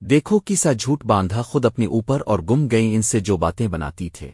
دیکھو کیسا جھوٹ باندھا خود اپنے اوپر اور گم گئیں ان سے جو باتیں بناتی تھے۔